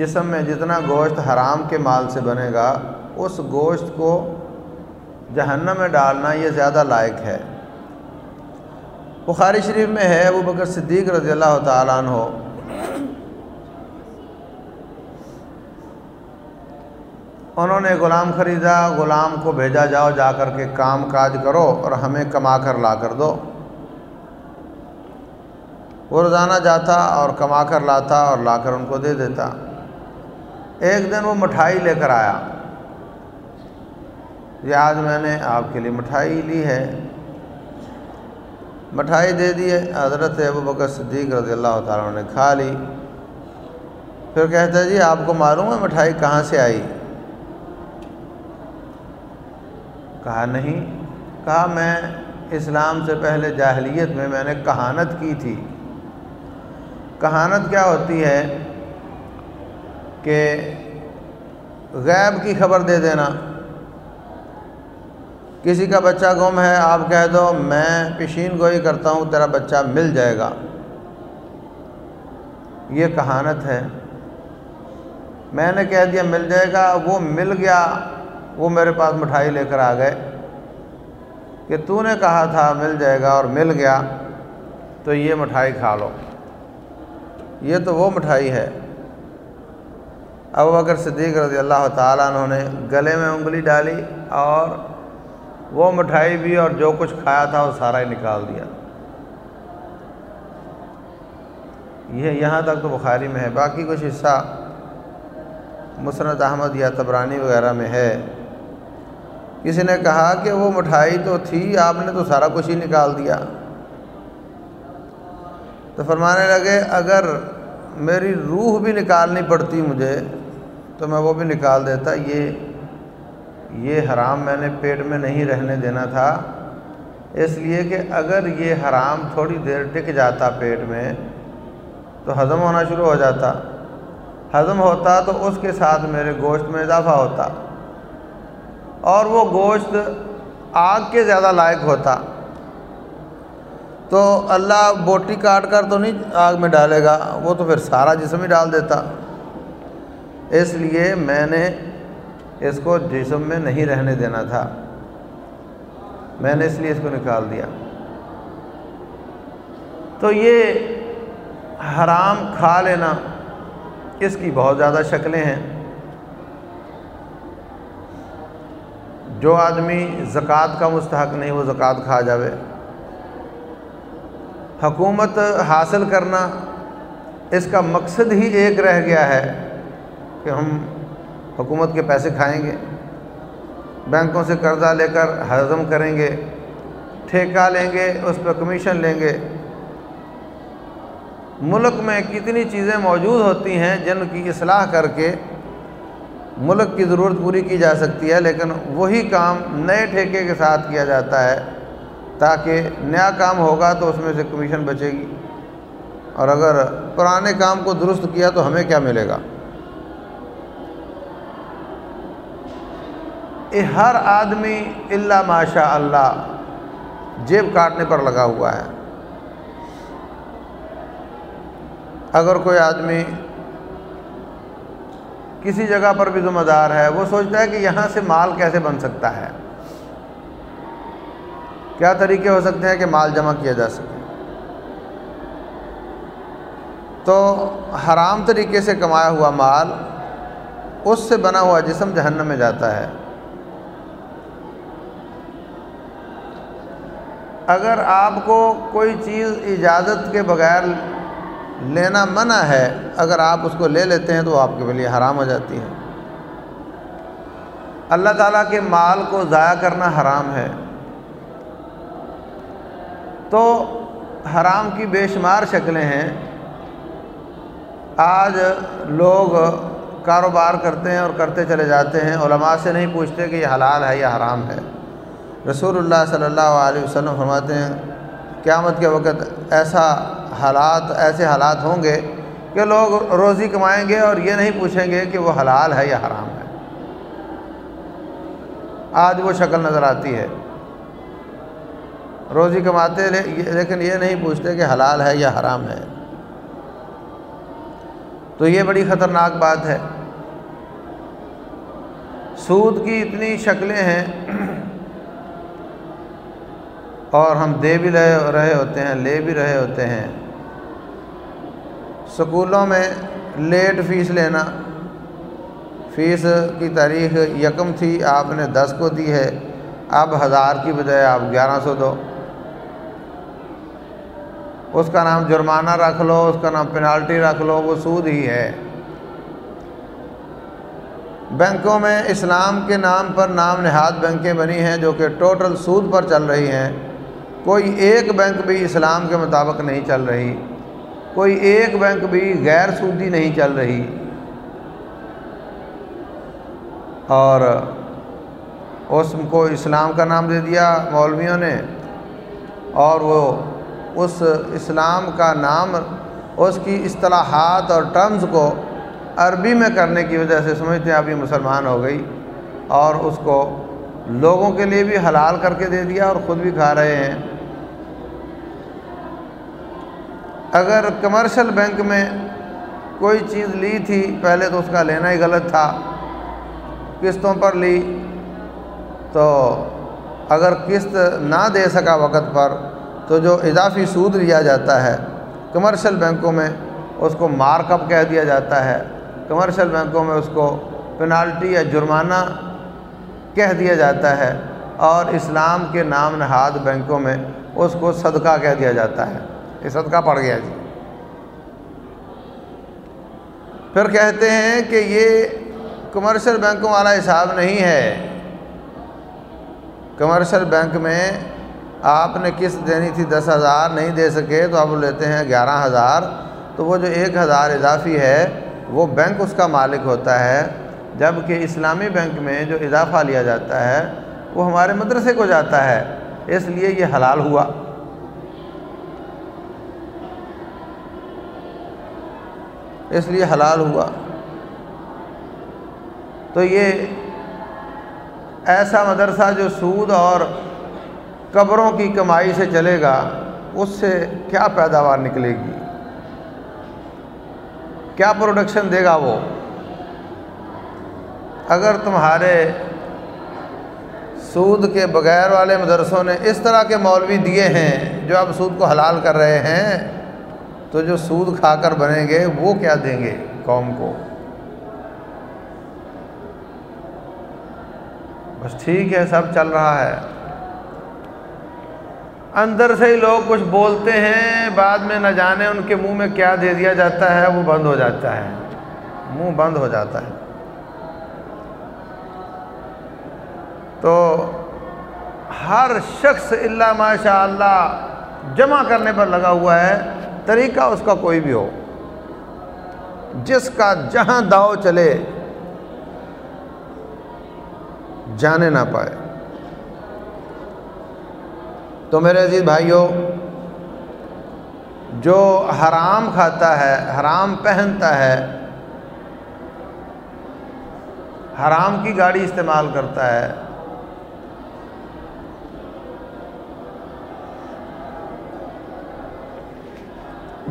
جسم میں جتنا گوشت حرام کے مال سے بنے گا، اس گوشت کو جہنم میں ڈالنا یہ زیادہ لائق ہے۔ بخاری شریف میں ہے، ابو بکر صدیق رضی اللہ تعالیٰ عنہ۔ انہوں نے غلام خریدا، غلام کو بھیجا جاؤ، جا کر کے کام کاج کرو اور ہمیں کما کر لا کر دو۔ وہ روزانہ جاتا اور کما کر لاتا اور لا کر ان کو دے دیتا۔ ایک دن وہ مٹھائی لے کر آیا۔ یہ آج میں نے آپ کے لیے مٹھائی لی ہے۔ مٹھائی دے دیے حضرت ابو بکر صدیق رضی اللہ تعالیٰ نے کھا لی۔ پھر کہتا ہے جی آپ کو معلوم ہے مٹھائی کہاں سے آئی؟ کہا، نہیں۔ کہا، میں اسلام سے پہلے جاہلیت میں میں نے کہانت کی تھی۔ کہانت کیا ہوتی ہے؟ کہ غیب کی خبر دے دینا۔ کسی کا بچہ گم ہے، آپ کہہ دو، میں پشین گوئی کرتا ہوں، تیرا بچہ مل جائے گا۔ یہ کہانت ہے۔ میں نے کہہ دیا، مل جائے گا، وہ مل گیا، وہ میرے پاس مٹھائی لے کر آ گئے۔ کہ تو نے کہا تھا، مل جائے گا اور مل گیا، تو یہ مٹھائی کھا لو۔ یہ تو وہ مٹھائی ہے۔ ابو بکر صدیق رضی اللہ تعالیٰ انہوں نے گلے میں انگلی ڈالی اور وہ مٹھائی بھی اور جو کچھ کھایا تھا وہ سارا ہی نکال دیا۔ یہ یہاں تک تو بخاری میں ہے۔ باقی کچھ حصہ مسرت احمد یا تبرانی وغیرہ میں ہے۔ کسی نے کہا کہ وہ مٹھائی تو تھی، آپ نے تو سارا کچھ ہی نکال دیا۔ تو فرمانے لگے، اگر میری روح بھی نکالنی پڑتی مجھے تو میں وہ بھی نکال دیتا، یہ یہ حرام میں نے پیٹ میں نہیں رہنے دینا تھا۔ اس لیے کہ اگر یہ حرام تھوڑی دیر ٹک جاتا پیٹ میں، تو ہضم ہونا شروع ہو جاتا۔ ہضم ہوتا تو اس کے ساتھ میرے گوشت میں اضافہ ہوتا۔ اور وہ گوشت آگ کے زیادہ لائق ہوتا۔ تو اللہ بوٹی کاٹ کر تو نہیں آگ میں ڈالے گا، وہ تو پھر سارا جسم ہی ڈال دیتا۔ اس لیے میں نے اس کو جسم میں نہیں رہنے دینا تھا۔ میں نے اس لیے اس کو نکال دیا۔ تو یہ حرام کھا لینا، اس کی بہت زیادہ شکلیں ہیں۔ جو آدمی زکوٰۃ کا مستحق نہیں، وہ زکوٰۃ کھا جاوے۔ حکومت حاصل کرنا اس کا مقصد ہی ایک رہ گیا ہے۔ کہ ہم حکومت کے پیسے کھائیں گے، بینکوں سے قرضہ لے کر ہضم کریں گے، ٹھیکہ لیں گے، اس پہ کمیشن لیں گے۔ ملک میں کتنی چیزیں موجود ہوتی ہیں جن کی اصلاح کر کے ملک کی ضرورت پوری کی جا سکتی ہے، لیکن وہی کام نئے ٹھیکے کے ساتھ کیا جاتا ہے۔ تاکہ نیا کام ہوگا تو اس میں سے کمیشن بچے گی۔ اور اگر پرانے کام کو درست کیا تو ہمیں کیا ملے گا؟ یہ ہر آدمی اللہ ماشاء اللہ جیب کاٹنے پر لگا ہوا ہے۔ اگر کوئی آدمی کسی جگہ پر بھی ذمہ دار ہے، وہ سوچتا ہے کہ یہاں سے مال کیسے بن سکتا ہے؟ کیا طریقے ہو سکتے ہیں کہ مال جمع کیا جا سکے؟ تو حرام طریقے سے کمایا ہوا مال، اس سے بنا ہوا جسم جہنم میں جاتا ہے۔ اگر آپ کو کوئی چیز اجازت کے بغیر لینا منع ہے، اگر آپ اس کو لے لیتے ہیں تو آپ کے لیے حرام ہو جاتی ہے۔ اللہ تعالیٰ کے مال کو ضائع کرنا حرام ہے۔ تو حرام کی بے شمار شکلیں ہیں۔ آج لوگ کاروبار کرتے ہیں اور کرتے چلے جاتے ہیں، علماء سے نہیں پوچھتے کہ یہ حلال ہے یا حرام ہے۔ رسول اللہ صلی اللہ علیہ وسلم فرماتے ہیں، قیامت کے وقت ایسا حالات، ایسے حالات ہوں گے کہ لوگ روزی کمائیں گے اور یہ نہیں پوچھیں گے کہ وہ حلال ہے یا حرام ہے۔ آج وہ شکل نظر آتی ہے۔ روزی کماتے لیکن یہ نہیں پوچھتے کہ حلال ہے یا حرام ہے۔ تو یہ بڑی خطرناک بات ہے۔ سود کی اتنی شکلیں ہیں اور ہم دے بھی رہے رہے ہوتے ہیں، لے بھی رہے ہوتے ہیں۔ سکولوں میں لیٹ فیس لینا۔ فیس کی تاریخ یکم تھی، آپ نے دس کو دی ہے۔ اب ہزار کی بجائے آپ گیارہ سو دو۔ اس کا نام جرمانہ رکھ لو، اس کا نام پینالٹی رکھ لو، وہ سود ہی ہے۔ بینکوں میں اسلام کے نام پر نام نہاد بینکیں بنی ہیں جو کہ ٹوٹل سود پر چل رہی ہیں۔ کوئی ایک بینک بھی اسلام کے مطابق نہیں چل رہی، کوئی ایک بینک بھی غیر سودی نہیں چل رہی۔ اور اس کو اسلام کا نام دے دیا مولویوں نے، اور وہ اس اسلام کا نام، اس کی اصطلاحات اور ٹرمز کو عربی میں کرنے کی وجہ سے، سمجھتے ہیں اب یہ مسلمان ہو گئی، اور اس کو لوگوں کے لیے بھی حلال کر کے دے دیا اور خود بھی کھا رہے ہیں۔ اگر کمرشل بینک میں کوئی چیز لی تھی، پہلے تو اس کا لینا ہی غلط تھا۔ قسطوں پر لی۔ تو اگر قسط نہ دے سکا وقت پر، تو جو اضافی سود لیا جاتا ہے کمرشل بینکوں میں، اس کو مارک اپ کہہ دیا جاتا ہے۔ کمرشل بینکوں میں اس کو پینالٹی یا جرمانہ کہہ دیا جاتا ہے اور اسلام کے نام نہاد بینکوں میں اس کو صدقہ کہہ دیا جاتا ہے۔ یہ صدقہ پڑ گیا جی۔ پھر کہتے ہیں کہ یہ کمرشل بینکوں والا حساب نہیں ہے۔ کمرشل بینک میں آپ نے قسط دینی تھی دس ہزار نہیں دے سکے تو اب لیتے ہیں گیارہ ہزار تو وہ جو ایک ہزار اضافی ہے وہ بینک اس کا مالک ہوتا ہے۔ جبکہ اسلامی بینک میں جو اضافہ لیا جاتا ہے، وہ ہمارے مدرسے کو جاتا ہے، اس لیے یہ حلال ہوا۔ اس لیے حلال ہوا۔ تو یہ ایسا مدرسہ جو سود اور قبروں کی کمائی سے چلے گا، اس سے کیا پیداوار نکلے گی؟ کیا پروڈکشن دے گا وہ؟ اگر تمہارے سود کے بغیر والے مدرسوں نے اس طرح کے مولوی دیے ہیں جو اب سود کو حلال کر رہے ہیں، تو جو سود کھا کر بنیں گے، وہ کیا دیں گے قوم کو؟ بس ٹھیک ہے، سب چل رہا ہے۔ اندر سے ہی لوگ کچھ بولتے ہیں، بعد میں نہ جانے ان کے منہ میں کیا دے دیا جاتا ہے، وہ بند ہو جاتا ہے۔ منہ بند ہو جاتا ہے۔ تو ہر شخص اللہ ماشاء اللہ جمع کرنے پر لگا ہوا ہے، طریقہ اس کا کوئی بھی ہو۔ جس کا جہاں داؤ چلے، جانے نہ پائے۔ تو میرے عزیز بھائیوں، جو حرام کھاتا ہے، حرام پہنتا ہے، حرام کی گاڑی استعمال کرتا ہے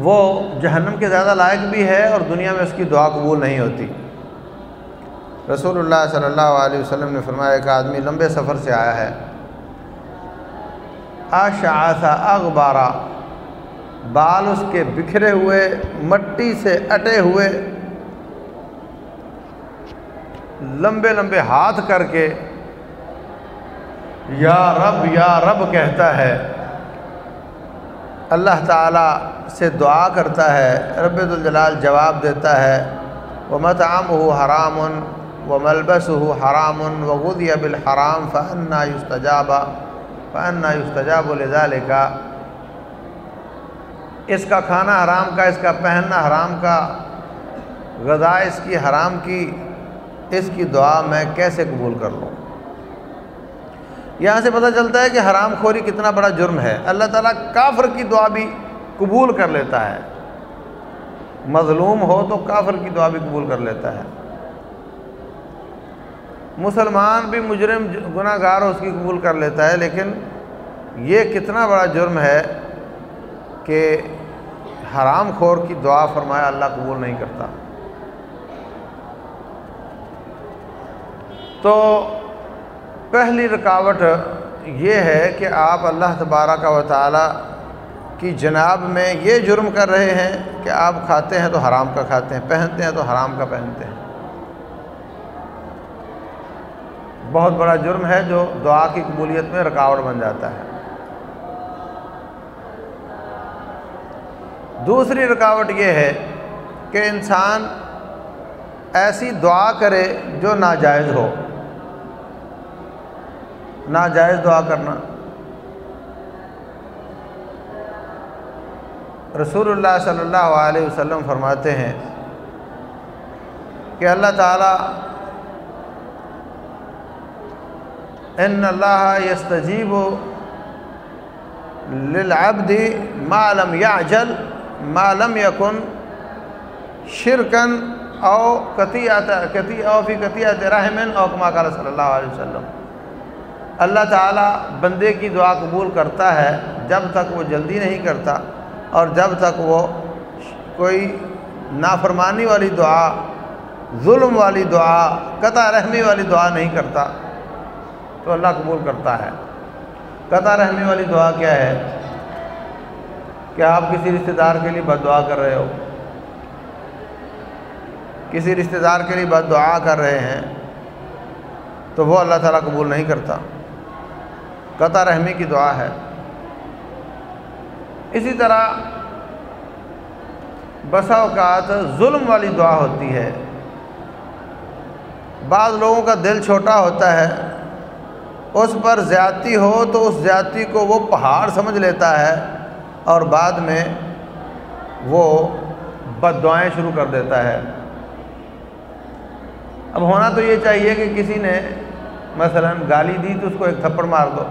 وہ جہنم کے زیادہ لائق بھی ہے اور دنیا میں اس کی دعا قبول نہیں ہوتی۔ رسول اللہ صلی اللہ علیہ وسلم نے فرمایا، ایک آدمی لمبے سفر سے آیا ہے۔ آشا اغبارہ بال اس کے بکھرے ہوئے، مٹی سے اٹے ہوئے، لمبے لمبے ہاتھ کر کے، یا رب یا رب کہتا ہے اللہ تعالیٰ سے دعا کرتا ہے، رب الجلال جواب دیتا ہے وہ متعام ہو حرام و ملبس ہو حرام و غدی اب الحرام فنا یستجابہ فنا یستجاب الضال کا اس کا کھانا حرام کا، اس کا پہننا حرام کا، غذا اس کی حرام کی، اس کی دعا میں کیسے قبول کر لوں؟ یہاں سے پتہ چلتا ہے کہ حرام خوری کتنا بڑا جرم ہے۔ اللہ تعالیٰ کافر کی دعا بھی قبول کر لیتا ہے۔ مظلوم ہو تو کافر کی دعا بھی قبول کر لیتا ہے۔ مسلمان بھی مجرم گناہ گار ہو اس کی قبول کر لیتا ہے، لیکن یہ کتنا بڑا جرم ہے کہ حرام خور کی دعا فرمایا اللہ قبول نہیں کرتا۔ تو پہلی رکاوٹ یہ ہے کہ آپ اللہ تبارہ کا تعالی کی جناب میں یہ جرم کر رہے ہیں کہ آپ کھاتے ہیں تو حرام کا کھاتے ہیں، پہنتے ہیں تو حرام کا پہنتے ہیں۔ بہت بڑا جرم ہے جو دعا کی قبولیت میں رکاوٹ بن جاتا ہے۔ دوسری رکاوٹ یہ ہے کہ انسان ایسی دعا کرے جو ناجائز ہو۔ ناجائز دعا کرنا۔ رسول اللہ صلی اللہ علیہ وسلم فرماتے ہیں کہ اللہ تعالیٰ ان اللہ یستجیب للعبد ما لم یعجل، ما لم یکن شرکن او قطیعت قطی او فی قطیعت رحمن او کما قال صلی اللہ علیہ وسلم۔ اللہ تعالیٰ بندے کی دعا قبول کرتا ہے جب تک وہ جلدی نہیں کرتا اور جب تک وہ کوئی نافرمانی والی دعا، ظلم والی دعا، قطع رحمی والی دعا نہیں کرتا، تو اللہ قبول کرتا ہے۔ قطع رحمی والی دعا کیا ہے؟ کہ آپ کسی رشتہ دار کے لیے بد دعا کر رہے ہو۔ کسی رشتہ دار کے لیے بد دعا کر رہے ہیں، تو وہ اللہ تعالیٰ قبول نہیں کرتا۔ قطع رحمی کی دعا ہے۔ اسی طرح بسا اوقات ظلم والی دعا ہوتی ہے۔ بعض لوگوں کا دل چھوٹا ہوتا ہے۔ اس پر زیادتی ہو تو اس زیادتی کو وہ پہاڑ سمجھ لیتا ہے اور بعد میں وہ بد دعائیں شروع کر دیتا ہے۔ اب ہونا تو یہ چاہیے کہ کسی نے مثلا گالی دی تو اس کو ایک تھپڑ مار دو۔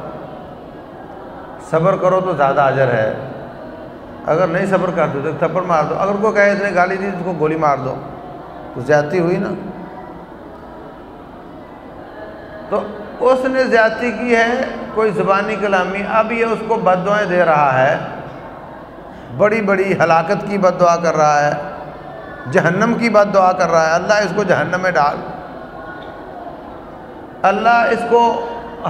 صبر کرو تو زیادہ اجر ہے۔ اگر نہیں صبر کرتے تو تھپڑ مار دو۔ اگر کوئی کہے اس نے گالی دی تو اس کو گولی مار دو۔ تو زیادتی ہوئی نا۔ تو اس نے زیادتی کی ہے، کوئی زبانی کلامی۔ اب یہ اس کو بد دعائیں دے رہا ہے۔ بڑی بڑی ہلاکت کی بد دعا کر رہا ہے۔ جہنم کی بد دعا کر رہا ہے۔ اللہ اس کو جہنم میں ڈال۔ اللہ اس کو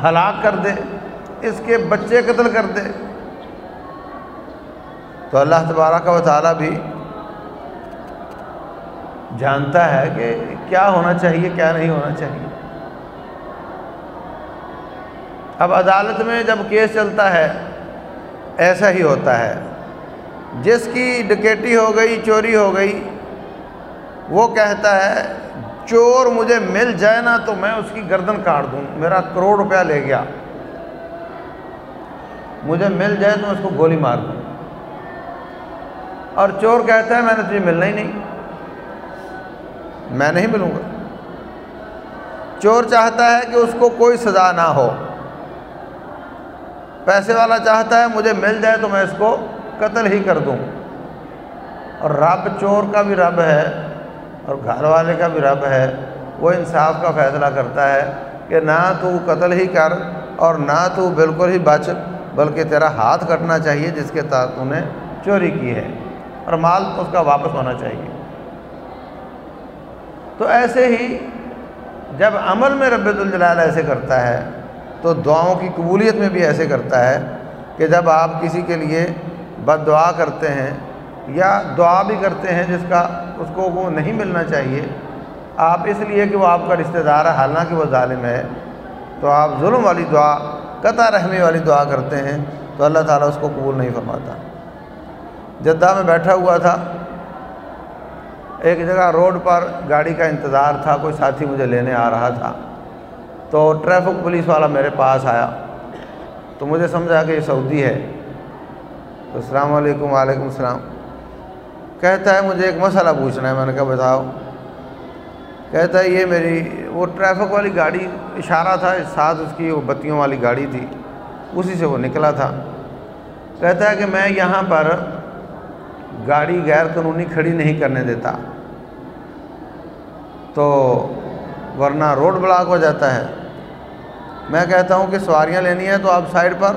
ہلاک کر دے۔ اس کے بچے قتل کر دے تو اللہ تبارہ کا تعالیٰ بھی جانتا ہے کہ کیا ہونا چاہیے، کیا نہیں ہونا چاہیے۔ اب عدالت میں جب کیس چلتا ہے، ایسا ہی ہوتا ہے۔ جس کی ڈکیٹی ہو گئی، چوری ہو گئی، وہ کہتا ہے، چور مجھے مل جائے نا تو میں اس کی گردن کاٹ دوں، میرا کروڑ روپیہ لے گیا۔ مجھے مل جائے تو اس کو گولی مار دوں۔ اور چور کہتا ہے، میں نے تجھے ملنا ہی نہیں۔ میں نہیں ملوں گا۔ چور چاہتا ہے کہ اس کو کوئی سزا نہ ہو۔ پیسے والا چاہتا ہے، مجھے مل جائے تو میں اس کو قتل ہی کر دوں۔ اور رب چور کا بھی رب ہے، اور گھر والے کا بھی رب ہے۔ وہ انصاف کا فیصلہ کرتا ہے کہ نہ تو قتل ہی کر اور نہ تو بالکل ہی بچ۔ بلکہ تیرا ہاتھ کٹنا چاہیے جس کے تحت نے چوری کی ہے اور مال اس کا واپس ہونا چاہیے۔ تو ایسے ہی جب عمل میں رب الجلال ایسے کرتا ہے، تو دعاؤں کی قبولیت میں بھی ایسے کرتا ہے کہ جب آپ کسی کے لیے بد دعا کرتے ہیں یا دعا بھی کرتے ہیں جس کا اس کو وہ نہیں ملنا چاہیے، آپ اس لیے کہ وہ آپ کا رشتہ دار ہے حالانکہ وہ ظالم ہے، تو آپ ظلم والی دعا قطع رحمی والی دعا کرتے ہیں تو اللہ تعالیٰ اس کو قبول نہیں فرماتا۔ جدہ میں بیٹھا ہوا تھا، ایک جگہ روڈ پر گاڑی کا انتظار تھا، کوئی ساتھی مجھے لینے آ رہا تھا۔ تو ٹریفک پولیس والا میرے پاس آیا۔ تو مجھے سمجھا کہ یہ سعودی ہے۔ تو السلام علیکم، وعلیکم السلام۔ کہتا ہے مجھے ایک مسئلہ پوچھنا ہے، میں نے کہا بتاؤ۔ کہتا ہے یہ میری وہ ٹریفک والی گاڑی اشارہ تھا، ساتھ اس کی وہ بتیوں والی گاڑی تھی۔ اسی سے وہ نکلا تھا۔ کہتا ہے کہ میں یہاں پر گاڑی غیر قانونی کھڑی نہیں کرنے دیتا۔ تو ورنہ روڈ بلاک ہو جاتا ہے۔ میں کہتا ہوں کہ سواریاں لینی ہیں تو آپ سائڈ پر،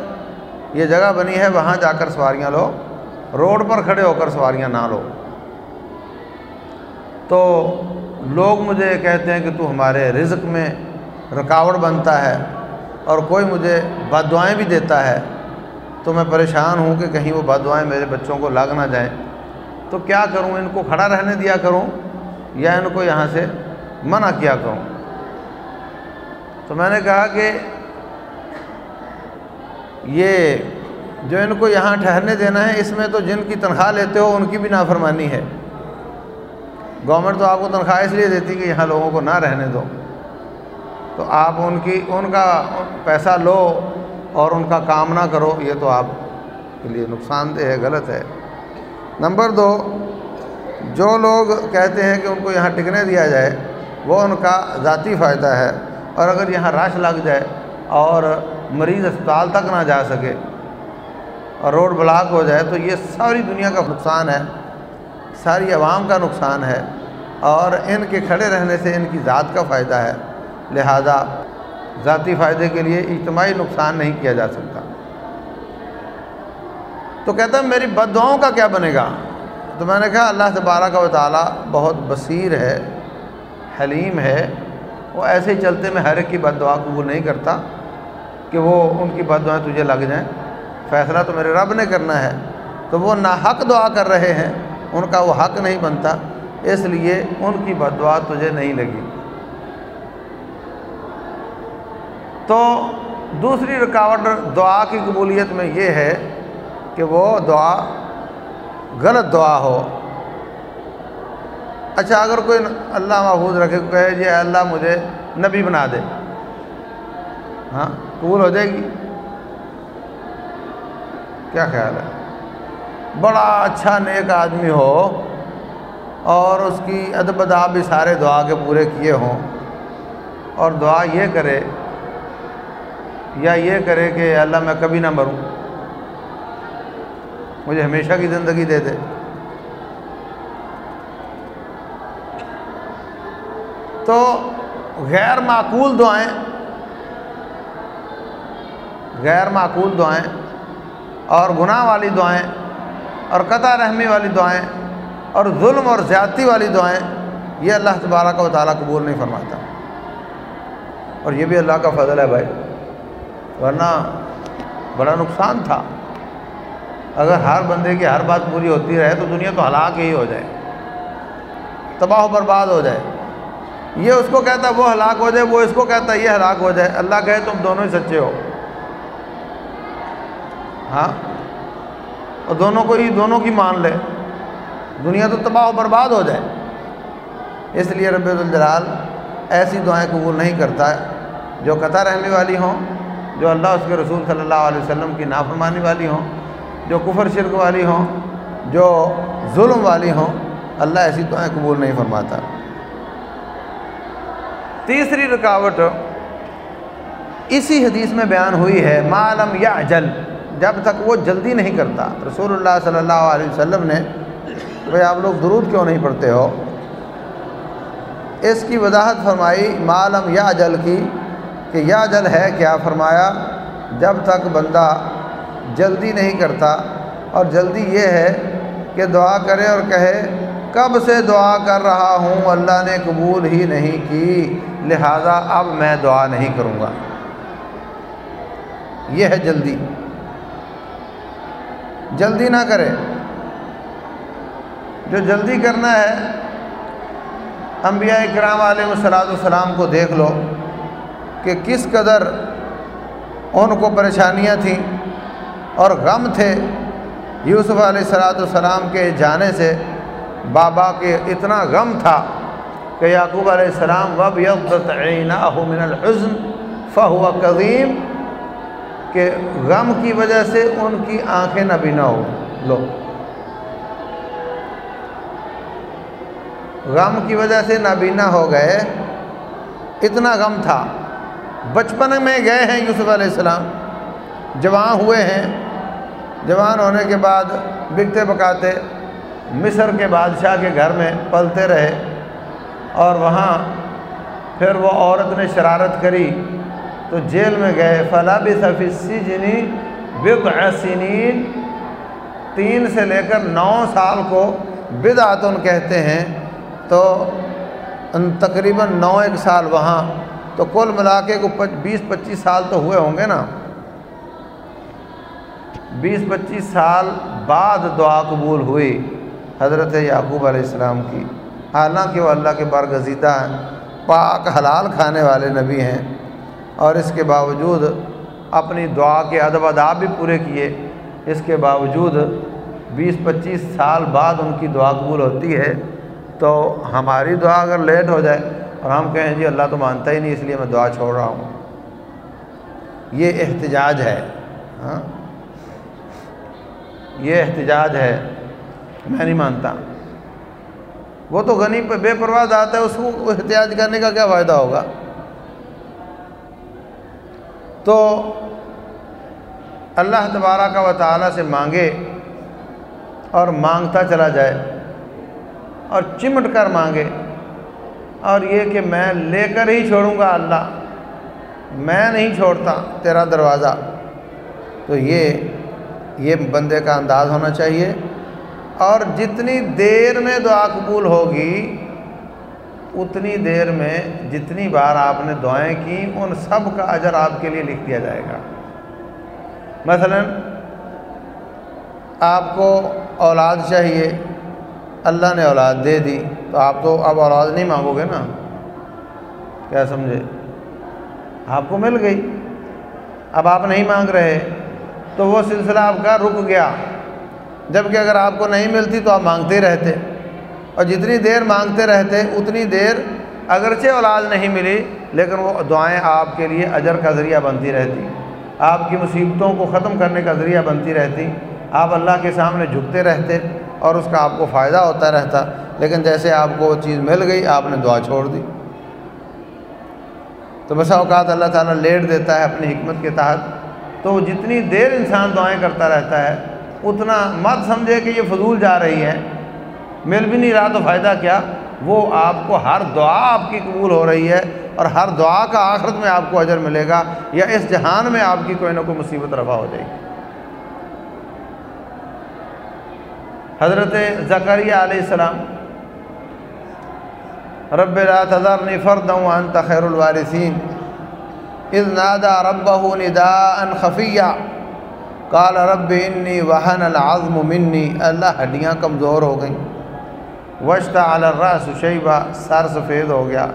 یہ جگہ بنی ہے، وہاں جا کر سواریاں لو۔ روڈ پر کھڑے ہو کر سواریاں نہ لو۔ تو لوگ مجھے یہ کہتے ہیں کہ تو ہمارے رزق میں رکاوٹ بنتا ہے اور کوئی مجھے بد دعائیں بھی دیتا ہے، تو میں پریشان ہوں کہ کہیں وہ بد دعائیں میرے بچوں کو لگ نہ جائیں۔ تو کیا کروں؟ ان کو کھڑا رہنے دیا کروں یا ان کو یہاں سے منع کیا کروں؟ تو میں نے کہا کہ یہ جو ان کو یہاں ٹھہرنے دینا ہے، اس میں تو جن کی تنخواہ لیتے ہو ان کی بھی نافرمانی ہے۔ گورنمنٹ تو آپ کو تنخواہ اس لیے دیتی کہ یہاں لوگوں کو نہ رہنے دو۔ تو آپ ان کی، ان کا پیسہ لو اور ان کا کام نہ کرو، یہ تو آپ کے لیے نقصان دہ ہے، غلط ہے۔ نمبر دو، جو لوگ کہتے ہیں کہ ان کو یہاں ٹکنے دیا جائے، وہ ان کا ذاتی فائدہ ہے۔ اور اگر یہاں رش لگ جائے اور مریض اسپتال تک نہ جا سکے اور روڈ بلاک ہو جائے، تو یہ ساری دنیا کا نقصان ہے۔ ساری عوام کا نقصان ہے اور ان کے کھڑے رہنے سے ان کی ذات کا فائدہ ہے۔ لہذا ذاتی فائدے کے لیے اجتماعی نقصان نہیں کیا جا سکتا۔ تو کہتا ہے میری بد دعاؤں کا کیا بنے گا؟ تو میں نے کہا اللہ تبارہ کا تعالیٰ بہت بصیر ہے، حلیم ہے۔ وہ ایسے ہی چلتے میں ہر ایک کی بد دعا قبول نہیں کرتا کہ وہ ان کی بد دعائیں تجھے لگ جائیں۔ فیصلہ تو میرے رب نے کرنا ہے۔ تو وہ نہ حق دعا کر رہے ہیں۔ ان کا وہ حق نہیں بنتا، اس لیے ان کی بد دعا تجھے نہیں لگی۔ تو دوسری رکاوٹ دعا کی قبولیت میں یہ ہے کہ وہ دعا غلط دعا ہو۔ اچھا اگر کوئی اللہ محفوظ رکھے کہے جی اللہ مجھے نبی بنا دے۔ ہاں قبول ہو جائے گی؟ کیا خیال ہے؟ بڑا اچھا نیک آدمی ہو اور اس کی ادب اداب بھی سارے دعا کے پورے کیے ہوں۔ اور دعا یہ کرے یا یہ کرے کہ اللہ میں کبھی نہ مروں۔ مجھے ہمیشہ کی زندگی دے دے۔ تو غیر معقول دعائیں، غیر معقول دعائیں اور گناہ والی دعائیں اور قطع رحمی والی دعائیں اور ظلم اور زیادتی والی دعائیں، یہ اللہ تبارہ کا تعالیٰ قبول نہیں فرماتا۔ اور یہ بھی اللہ کا فضل ہے بھائی، ورنہ بڑا نقصان تھا۔ اگر ہر بندے کی ہر بات پوری ہوتی رہے تو دنیا تو ہلاک ہی ہو جائے، تباہ و برباد ہو جائے۔ یہ اس کو کہتا ہے وہ ہلاک ہو جائے، وہ اس کو کہتا ہے یہ ہلاک ہو جائے۔ اللہ کہے تم دونوں ہی سچے ہو۔ ہاں؟ اور دونوں کو ہی دونوں کی مان لے۔ دنیا تو تباہ و برباد ہو جائے۔ اس لیے رب الجلال ایسی دعائیں قبول نہیں کرتا ہے۔ جو قطع رحمی والی ہوں، جو اللہ اس کے رسول صلی اللہ علیہ وسلم کی نافرمانی والی ہوں، جو کفر شرک والی ہوں، جو ظلم والی ہوں، اللہ ایسی دعائیں قبول نہیں فرماتا۔ تیسری رکاوٹ، اسی حدیث میں بیان ہوئی ہے معلوم یا جل جب تک وہ جلدی نہیں کرتا۔ رسول اللہ صلی اللہ علیہ وسلم نے بھائی آپ لوگ درود کیوں نہیں پڑھتے ہو؟ اس کی وضاحت فرمائی معلوم یا جل کی، کہ یا جل ہے کیا فرمایا؟ جب تک بندہ جلدی نہیں کرتا، اور جلدی یہ ہے کہ دعا کرے اور کہے، کب سے دعا کر رہا ہوں؟ اللہ نے قبول ہی نہیں کی، لہذا اب میں دعا نہیں کروں گا۔ یہ ہے جلدی۔ جلدی نہ کرے۔ جو جلدی کرنا ہے، انبیاء اکرام علیہ السلاۃ السلام کو دیکھ لو کہ کس قدر ان کو پریشانیاں تھیں اور غم تھے یوسف علیہ السلاۃ السلام کے جانے سے۔ بابا کے اتنا غم تھا کہ یعقوب علیہ السلام وب من الحزن فہو قدیم کہ غم کی وجہ سے ان کی آنکھیں نہ بھی نہ ہو لو۔ غم کی وجہ سے نابینا ہو گئے۔ اتنا غم تھا۔ بچپن میں گئے ہیں یوسف علیہ السلام۔ جوان ہوئے ہیں۔ جوان ہونے کے بعد بکتے بکاتے مصر کے بادشاہ کے گھر میں پلتے رہے اور وہاں پھر وہ عورت نے شرارت کری۔ تو جیل میں گئے۔ فلاب صفی جنی بب سنین تین سے لے کر نو سال کو بدعتن کہتے ہیں۔ تو تقریباً نو ایک سال وہاں۔ تو کل ملا کے کو بیس، پچیس سال تو ہوئے ہوں گے نا۔ بیس، پچیس سال بعد دعا قبول ہوئی حضرت یعقوب علیہ السلام کی۔ حالانکہ وہ اللہ کے برگزیدہ ہیں۔ پاک حلال کھانے والے نبی ہیں۔ اور اس کے باوجود اپنی دعا کے ادب اداب بھی پورے کیے۔ اس کے باوجود بیس پچیس سال بعد ان کی دعا قبول ہوتی ہے تو ہماری دعا اگر لیٹ ہو جائے اور ہم کہیں جی اللہ تو مانتا ہی نہیں اس لیے میں دعا چھوڑ رہا ہوں۔ یہ احتجاج ہے۔ ہاں؟ یہ احتجاج ہے۔ میں نہیں مانتا۔ وہ تو غنی پہ بے پرواز آتا ہے، اس کو احتجاج کرنے کا کیا فائدہ ہوگا؟ تو اللہ تبارہ کا و تعالیٰ سے مانگے اور مانگتا چلا جائے اور چمٹ کر مانگے اور یہ کہ میں لے کر ہی چھوڑوں گا اللہ، میں نہیں چھوڑتا تیرا دروازہ۔ تو یہ یہ بندے کا انداز ہونا چاہیے اور جتنی دیر میں دعا قبول ہوگی اتنی دیر میں جتنی بار آپ نے دعائیں کی، ان سب کا اجر آپ کے لیے لکھ دیا جائے گا۔ مثلا، آپ کو اولاد چاہیے، اللہ نے اولاد دے دی، تو آپ تو اب اولاد نہیں مانگو گے نا۔ کیا سمجھے؟ آپ کو مل گئی۔ اب آپ نہیں مانگ رہے، تو وہ سلسلہ آپ کا رک گیا۔ جبکہ اگر آپ کو نہیں ملتی تو آپ مانگتے ہی رہتے۔ اور جتنی دیر مانگتے رہتے اتنی دیر اگرچہ اولاد نہیں ملی، لیکن وہ دعائیں آپ کے لیے اجر کا ذریعہ بنتی رہتی۔ آپ کی مصیبتوں کو ختم کرنے کا ذریعہ بنتی رہتی۔ آپ اللہ کے سامنے جھکتے رہتے اور اس کا آپ کو فائدہ ہوتا رہتا، لیکن جیسے آپ کو وہ چیز مل گئی، آپ نے دعا چھوڑ دی۔ تو بسا اوقات اللہ تعالیٰ لیٹ دیتا ہے اپنی حکمت کے تحت۔ تو جتنی دیر انسان دعائیں کرتا رہتا ہے، اتنا مت سمجھے کہ یہ فضول جا رہی ہے۔ مل بھی نہیں رہا تو فائدہ کیا؟ وہ آپ کو ہر دعا آپ کی قبول ہو رہی ہے اور ہر دعا کا آخرت میں آپ کو اجر ملے گا یا اس جہان میں آپ کی کوئی نہ کوئی مصیبت رفع ہو جائے گی۔ حضرت زکریہ علیہ السلام، رب لا تذرنی فردا وانت خیر الوارثین، اذ نادا ربه نداء خفیہ، قال رب انی وحن العظم منی، اللہ ہڈیاں کمزور ہو گئیں۔ وشتا الراس شیبہ سر سفید ہو گیا۔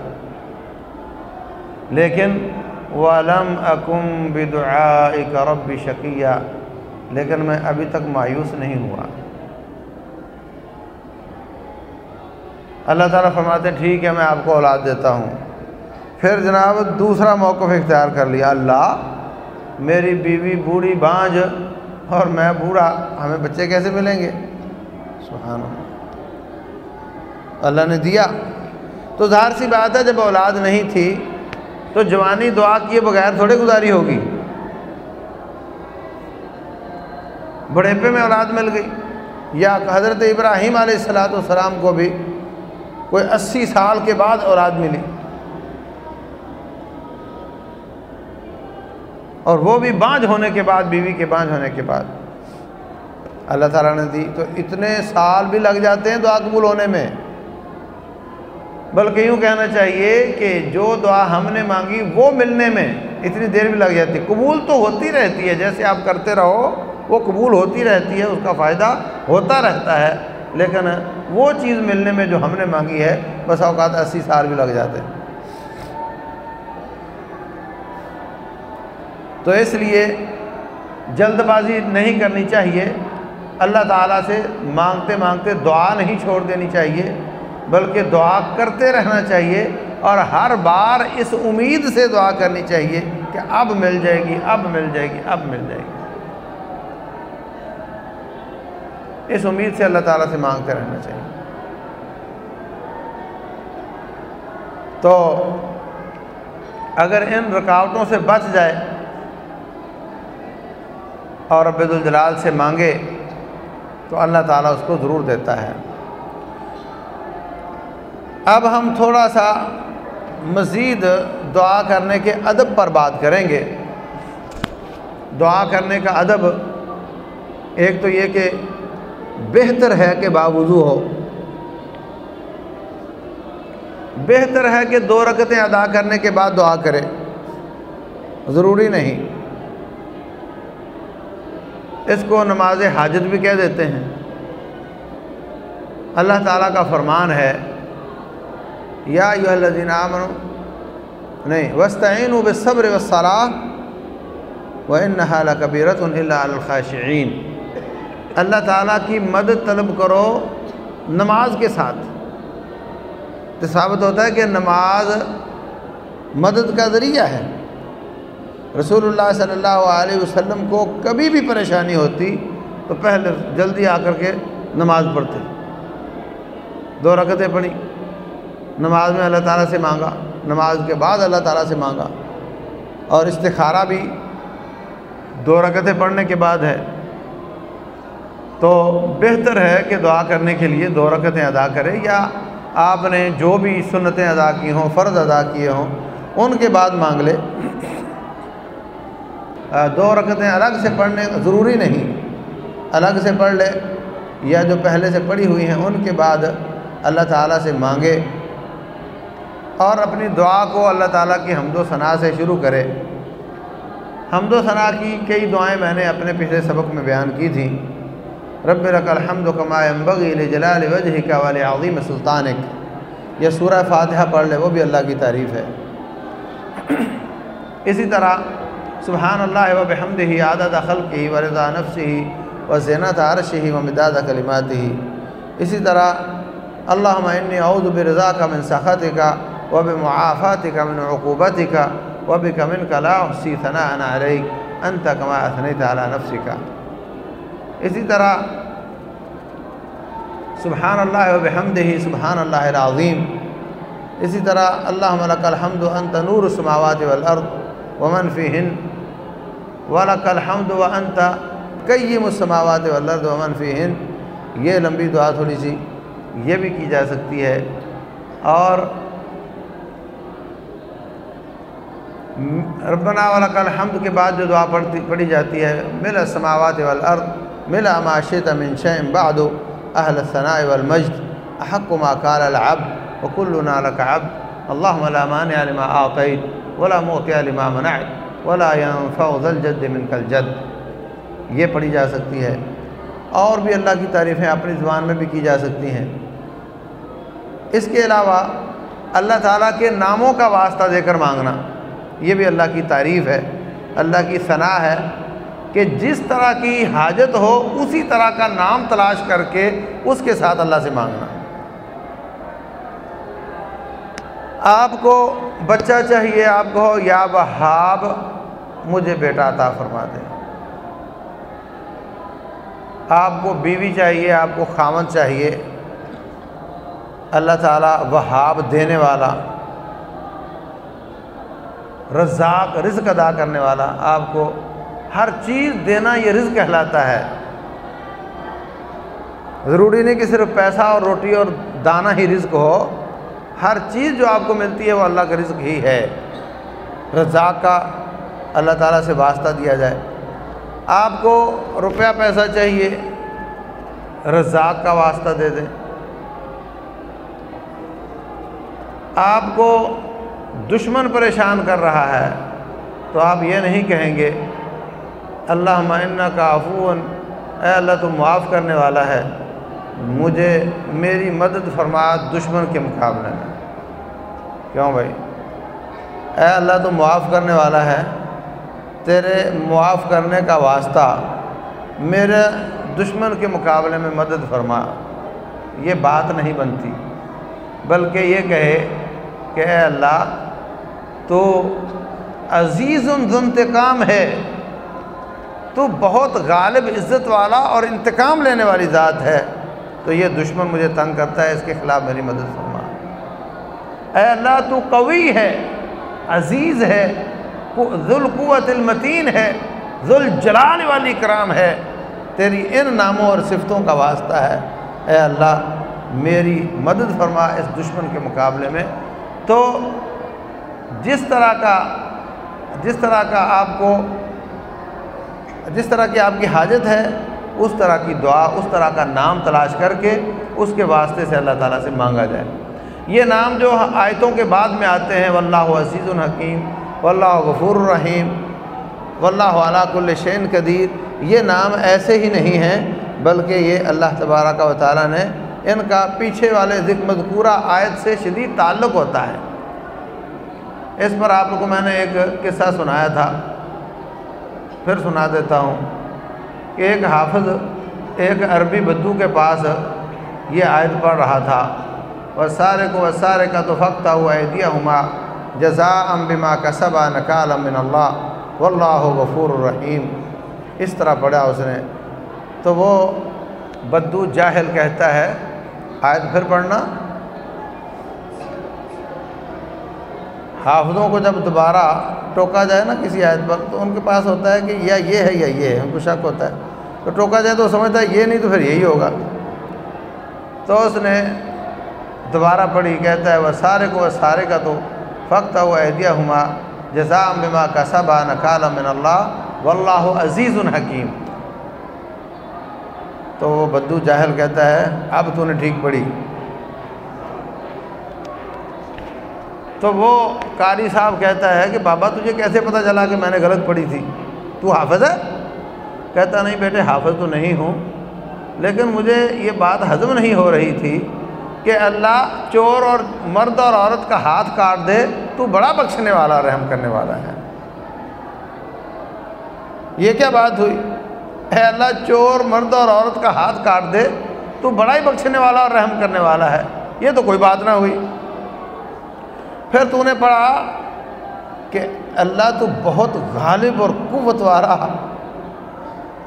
لیکن، ولم اکم بدعائک رب شقیہ لیکن میں ابھی تک مایوس نہیں ہوا۔ اللہ تعالیٰ فرماتے ہیں، ٹھیک ہے، میں آپ کو اولاد دیتا ہوں۔ پھر جناب، دوسرا موقف اختیار کر لیا۔ اللہ، میری بیوی بوڑھی بانج اور میں بوڑھا، ہمیں بچے کیسے ملیں گے؟ سبحان اللہ۔ اللہ نے دیا۔ تو ظاہر سی بات ہے، جب اولاد نہیں تھی، تو جوانی دعا کیے بغیر تھوڑے گزاری ہوگی۔ بڑھیپے میں اولاد مل گئی۔ یا حضرت ابراہیم علیہ السلاۃ والسلام کو بھی کوئی اسی سال کے بعد اولاد ملی۔ اور وہ بھی بانجھ ہونے کے بعد، بیوی کے بانجھ ہونے کے بعد۔ اللہ تعالیٰ نے دی۔ تو اتنے سال بھی لگ جاتے ہیں دعا قبول ہونے میں۔ بلکہ یوں کہنا چاہیے کہ جو دعا ہم نے مانگی وہ ملنے میں اتنی دیر بھی لگ جاتی قبول تو ہوتی رہتی ہے، جیسے آپ کرتے رہو، وہ قبول ہوتی رہتی ہے، اس کا فائدہ ہوتا رہتا ہے۔ لیکن وہ چیز ملنے میں جو ہم نے مانگی ہے، بس اوقات اسی سال بھی لگ جاتے ہیں۔ تو اس لیے جلد بازی نہیں کرنی چاہیے۔ اللہ تعالیٰ سے مانگتے مانگتے دعا نہیں چھوڑ دینی چاہیے۔ بلکہ دعا کرتے رہنا چاہیے اور ہر بار اس امید سے دعا کرنی چاہیے کہ اب مل جائے گی، اب مل جائے گی، اب مل جائے گی۔ اس امید سے اللہ تعالیٰ سے مانگتے رہنا چاہیے۔ تو اگر ان رکاوٹوں سے بچ جائے اور عبید الجلال سے مانگے تو اللہ تعالیٰ اس کو ضرور دیتا ہے۔ اب ہم تھوڑا سا مزید دعا کرنے کے ادب پر بات کریں گے۔ دعا کرنے کا ادب ایک تو یہ کہ بہتر ہے کہ باوضو ہو۔ بہتر ہے کہ دو رکتیں ادا کرنے کے بعد دعا کرے۔ ضروری نہیں۔ اس کو نماز حاجت بھی کہہ دیتے ہیں۔ اللہ تعالیٰ کا فرمان ہے یا یو الذین آمنوا، نہیں وسطین و صبر وصلاح و ان لکبیرت اللہ الخاشعین اللہ تعالیٰ کی مدد طلب کرو نماز کے ساتھ۔ تو ثابت ہوتا ہے کہ نماز مدد کا ذریعہ ہے۔ رسول اللہ صلی اللہ علیہ وسلم کو کبھی بھی پریشانی ہوتی تو پہلے جلدی آ کر کے نماز پڑھتے۔ دو رکعتیں پڑھی نماز میں اللہ تعالیٰ سے مانگا، نماز کے بعد اللہ تعالیٰ سے مانگا۔ اور استخارہ بھی دو رکعتیں پڑھنے کے بعد ہے۔ تو بہتر ہے کہ دعا کرنے کے لیے دو رکعتیں ادا کرے یا آپ نے جو بھی سنتیں ادا کی ہوں، فرض ادا کیے ہوں، ان کے بعد مانگ لے۔ دو رکعتیں الگ سے پڑھنے ضروری نہیں۔ الگ سے پڑھ لے یا جو پہلے سے پڑھی ہوئی ہیں، ان کے بعد اللہ تعالیٰ سے مانگے۔ اور اپنی دعا کو اللہ تعالیٰ کی حمد و ثناء سے شروع کرے۔ حمد و ثناء کی کئی دعائیں میں نے اپنے پچھلے سبق میں بیان کی تھیں۔ رب رک الحمد و کما امبغی جلال وجہ کا وال عظیم سلطانک۔ یہ سورہ فاتحہ پڑھ لے، وہ بھی اللہ کی تعریف ہے۔ اسی طرح، سبحان اللہ و بحمد ہی عادت خلق ہی و رضا نفس ہی و زینت عرش ہی و مداد کلمات ہی اسی طرح اللہ اعوذ برضا کا من سخت کا و بمعافات کا من عقوبت کا و بکمن کلا سی ثناء علیک انت کما اثنیت علی نفس کا اسی طرح سبحان اللہ و بحمد ہی سبحان اللہ العظیم. اسی طرح اللہ ملک الحمد انت نور السماوات والارض ومن فیہن. ولک الحمد و انت کئی مسماوات والارض ومن فیہن. یہ لمبی دعا تھوڑی سی، یہ بھی کی جا سکتی ہے. اور ربنا ولک الحمد کے بعد جو دعا پڑھتی پڑھی جاتی ہے مل السماوات والارض مل ما شئت من شئ بعد اہل الثناء والمجد، احق ما قال العبد، وكلنا لك عبد. اللهم لا مانع لما اعطيت ولا معطي لما منعت، ولا ينفع ذا الجد منك الجد. یہ پڑھی جا سکتی ہے۔ اور بھی اللہ کی تعریفیں اپنی زبان میں بھی کی جا سکتی ہیں۔ اس کے علاوہ اللہ تعالیٰ کے ناموں کا واسطہ دے کر مانگنا۔ یہ بھی اللہ کی تعریف ہے، اللہ کی ثناء ہے کہ جس طرح کی حاجت ہو اسی طرح کا نام تلاش کر کے اس کے ساتھ اللہ سے مانگنا۔ آپ کو بچہ چاہیے، آپ کو یا بہاب مجھے بیٹا عطا فرما دے۔ آپ کو بیوی چاہیے، آپ کو خامن چاہیے۔ اللہ تعالیٰ وہاب دینے والا رزاق، رزق ادا کرنے والا آپ کو ہر چیز دینا یہ رزق کہلاتا ہے۔ ضروری نہیں کہ صرف پیسہ اور روٹی اور دانہ ہی رزق ہو، ہر چیز جو آپ کو ملتی ہے وہ اللہ کا رزق ہی ہے۔ رزاق کا اللہ تعالیٰ سے واسطہ دیا جائے۔ آپ کو روپیہ پیسہ چاہیے، رزاق کا واسطہ دے دیں۔ آپ کو دشمن پریشان کر رہا ہے، تو آپ یہ نہیں کہیں گے اللہ معینہ کا افون اے اللہ تو معاف کرنے والا ہے، مجھے میری مدد فرما دشمن کے مقابلے میں۔ کیوں بھائی؟ اے اللہ تو معاف کرنے والا ہے، تیرے معاف کرنے کا واسطہ میرے دشمن کے مقابلے میں مدد فرما۔ یہ بات نہیں بنتی، بلکہ یہ کہے کہ اے اللہ، تو عزیز انتقام ہے، تو بہت غالب عزت والا اور انتقام لینے والی ذات ہے، تو یہ دشمن مجھے تنگ کرتا ہے، اس کے خلاف میری مدد فرما۔ اے اللہ، تو قوی ہے، عزیز ہے ذوالقوت المتین ہے ذل جلال والی کرام ہے۔ تیری ان ناموں اور صفتوں کا واسطہ ہے۔ اے اللہ، میری مدد فرما اس دشمن کے مقابلے میں۔ تو جس طرح کا جس طرح کا آپ کو جس طرح کی آپ کی حاجت ہے، اس طرح کی دعا، اس طرح کا نام تلاش کر کے اس کے واسطے سے اللہ تعالیٰ سے مانگا جائے۔ یہ نام جو آیتوں کے بعد میں آتے ہیں، واللہ عزیز الحکیم واللہ غفور الرحیم واللہ علا کل شین قدیر، یہ نام ایسے ہی نہیں ہیں، بلکہ یہ اللہ تبارہ کا تعالیٰ نے ان کا پیچھے والے ذکر مذکورہ آیت سے شدید تعلق ہوتا ہے۔ اس پر آپ کو میں نے ایک قصہ سنایا تھا۔ پھر سنا دیتا ہوں کہ ایک حافظ، ایک عربی بدو کے پاس یہ آیت پڑھ رہا تھا۔ اور سارے کو سارے کا تو فقت ہوا دیا ہما جزا ام بما کا صبا نقال امن اللہ و اللہ غفور الرحیم اس طرح پڑھا اس نے۔ تو وہ بدو جاہل کہتا ہے آیت پھر پڑھنا۔ حافظوں کو جب دوبارہ ٹوکا جائے نا کسی آیت پر، تو ان کے پاس ہوتا ہے کہ یا یہ ہے یا یہ ہے ان کو شک ہوتا ہے۔ تو ٹوکا جائے تو سمجھتا ہے یہ نہیں تو پھر یہی ہوگا۔ تو اس نے دوبارہ پڑھی، کہتا ہے وہ سارے کو وہ سارے کا تو فقط و عہدیہ ہما جزام بما کا صبا نقال من اللہ و اللہ عزیز الحکیم تو وہ بدو جاہل کہتا ہے، اب تو نے ٹھیک پڑھی۔ تو وہ قاری صاحب کہتا ہے کہ بابا، تجھے کیسے پتہ چلا کہ میں نے غلط پڑھی تھی؟ تو حافظ ہے؟ کہتا نہیں بیٹے، حافظ تو نہیں ہوں۔ لیکن مجھے یہ بات ہضم نہیں ہو رہی تھی کہ اللہ چور اور مرد اور عورت کا ہاتھ کاٹ دے، تو بڑا بخشنے والا، رحم کرنے والا ہے۔ یہ کیا بات ہوئی؟ اے اللہ چور مرد اور عورت کا ہاتھ کاٹ دے، تو بڑا ہی بخشنے والا اور رحم کرنے والا ہے۔ یہ تو کوئی بات نہ ہوئی۔ پھر تو نے پڑھا کہ اللہ تو بہت غالب اور قوت والا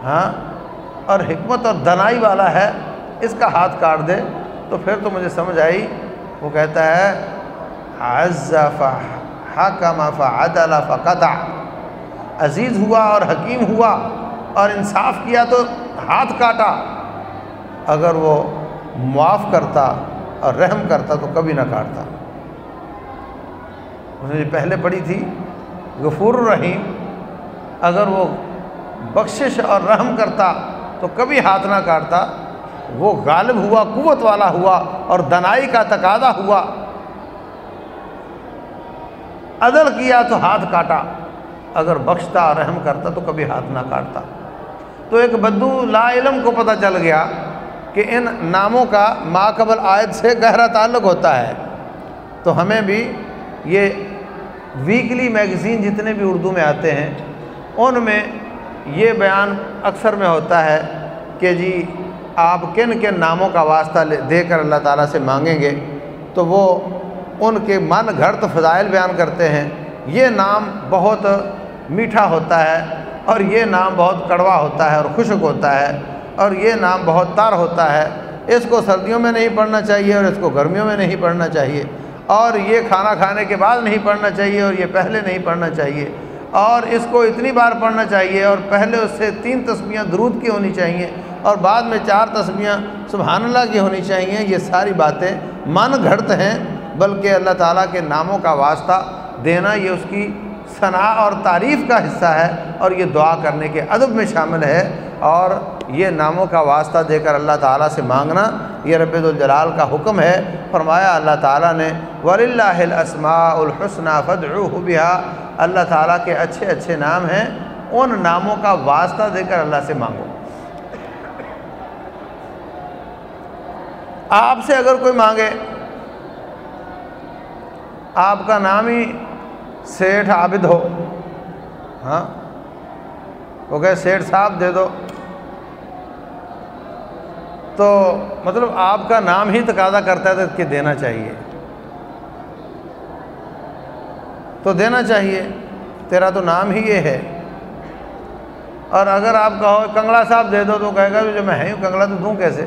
ہاں اور حکمت اور دنائی والا ہے، اس کا ہاتھ کاٹ دے۔ تو پھر تو مجھے سمجھ آئی، وہ کہتا ہے حکم فعدل فقطع عزیز ہوا اور حکیم ہوا۔ اور انصاف کیا تو ہاتھ کاٹا۔ اگر وہ معاف کرتا اور رحم کرتا تو کبھی نہ کاٹتا۔ اس نے پہلے پڑھی تھی، غفور الرحیم، اگر وہ بخشش اور رحم کرتا تو کبھی ہاتھ نہ کاٹتا، وہ غالب ہوا، قوت والا ہوا اور دنائی کا تقاضا ہوا۔ عدل کیا تو ہاتھ کاٹا، اگر بخشتا اور رحم کرتا تو کبھی ہاتھ نہ کاٹتا۔ تو ایک بدو لا علم کو پتہ چل گیا کہ ان ناموں کا ماقبل عائد سے گہرا تعلق ہوتا ہے۔ تو ہمیں بھی یہ ویکلی میگزین جتنے بھی اردو میں آتے ہیں، ان میں یہ بیان اکثر میں ہوتا ہے کہ جی آپ کن کن ناموں کا واسطہ دے کر اللہ تعالیٰ سے مانگیں گے۔ تو وہ ان کے من گھڑت فضائل بیان کرتے ہیں۔ یہ نام بہت میٹھا ہوتا ہے۔ اور یہ نام بہت کڑوا ہوتا ہے اور خشک ہوتا ہے اور یہ نام بہت تار ہوتا ہے۔ اس کو سردیوں میں نہیں پڑھنا چاہیے اور اس کو گرمیوں میں نہیں پڑھنا چاہیے۔ اور یہ کھانا کھانے کے بعد نہیں پڑھنا چاہیے اور یہ پہلے نہیں پڑھنا چاہیے۔ اور اس کو اتنی بار پڑھنا چاہیے اور پہلے اس سے تین تسمیاں درود کی ہونی چاہیے اور بعد میں چار تسمیاں سبحان اللہ کی ہونی چاہیے۔ یہ ساری باتیں من گھڑت ہیں، بلکہ اللہ تعالیٰ کے ناموں کا واسطہ دینا، یہ اس کی ثناء اور تعریف کا حصہ ہے اور یہ دعا کرنے کے ادب میں شامل ہے اور یہ ناموں کا واسطہ دے کر اللہ تعالیٰ سے مانگنا یہ رب الجلال کا حکم ہے۔ فرمایا اللہ تعالیٰ نے ولی اللہ الاسماء الحسن بہا اللہ تعالیٰ کے اچھے اچھے نام ہیں، ان ناموں کا واسطہ دے کر اللہ سے مانگو۔ آپ سے اگر کوئی مانگے، آپ کا نام ہی سیٹھ عابد ہو۔ ہاں؟ وہ کہ سیٹھ صاحب دے دو۔ تو مطلب آپ کا نام ہی تقاضا کرتا ہے کہ دینا چاہیے۔ تو دینا چاہیے۔ تیرا تو نام ہی یہ ہے۔ اور اگر آپ کہو کنگلا صاحب دے دو تو کہے گا جو میں ہوں کنگلا تو دوں کیسے؟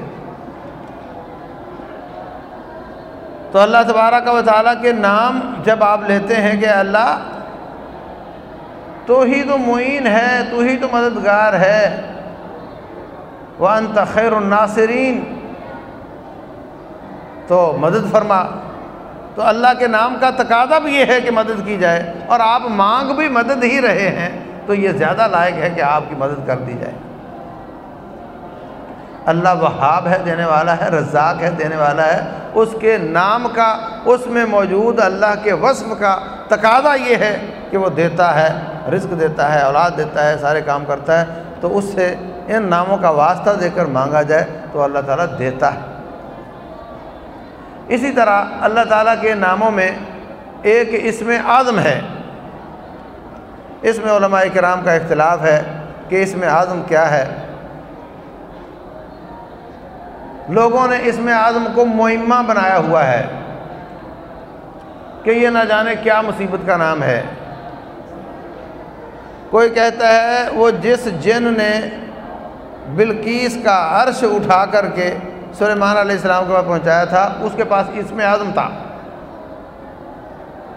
تو اللہ تبارہ کا تعالیٰ کے نام جب آپ لیتے ہیں کہ اللہ، تو ہی تو معین ہے، تو ہی تو مددگار ہے۔ وہ خیر الناصرین تو مدد فرما۔ تو اللہ کے نام کا تقاضا بھی یہ ہے کہ مدد کی جائے۔ اور آپ مانگ بھی مدد ہی رہے ہیں، تو یہ زیادہ لائق ہے کہ آپ کی مدد کر دی جائے۔ اللہ وہاب ہے دینے والا ہے، رزاق ہے دینے والا ہے۔ اس کے نام کا، اس میں موجود اللہ کے وصف کا تقاضا یہ ہے کہ وہ دیتا ہے، رزق دیتا ہے، اولاد دیتا ہے، سارے کام کرتا ہے۔ تو اس سے ان ناموں کا واسطہ دے کر مانگا جائے تو اللہ تعالیٰ دیتا ہے۔ اسی طرح اللہ تعالیٰ کے ناموں میں ایک اسم اعظم ہے۔ اس میں علماء کرام کا اختلاف ہے کہ اس میں اعظم کیا ہے۔ لوگوں نے اس میں اعظم کو معمہ بنایا ہوا ہے کہ یہ نہ جانے کیا مصیبت کا نام ہے۔ کوئی کہتا ہے وہ جس جن نے بلکیس کا عرش اٹھا کر کے سلیمان علیہ السلام کے پاس پہنچایا تھا، اس کے پاس اس میں اعظم تھا۔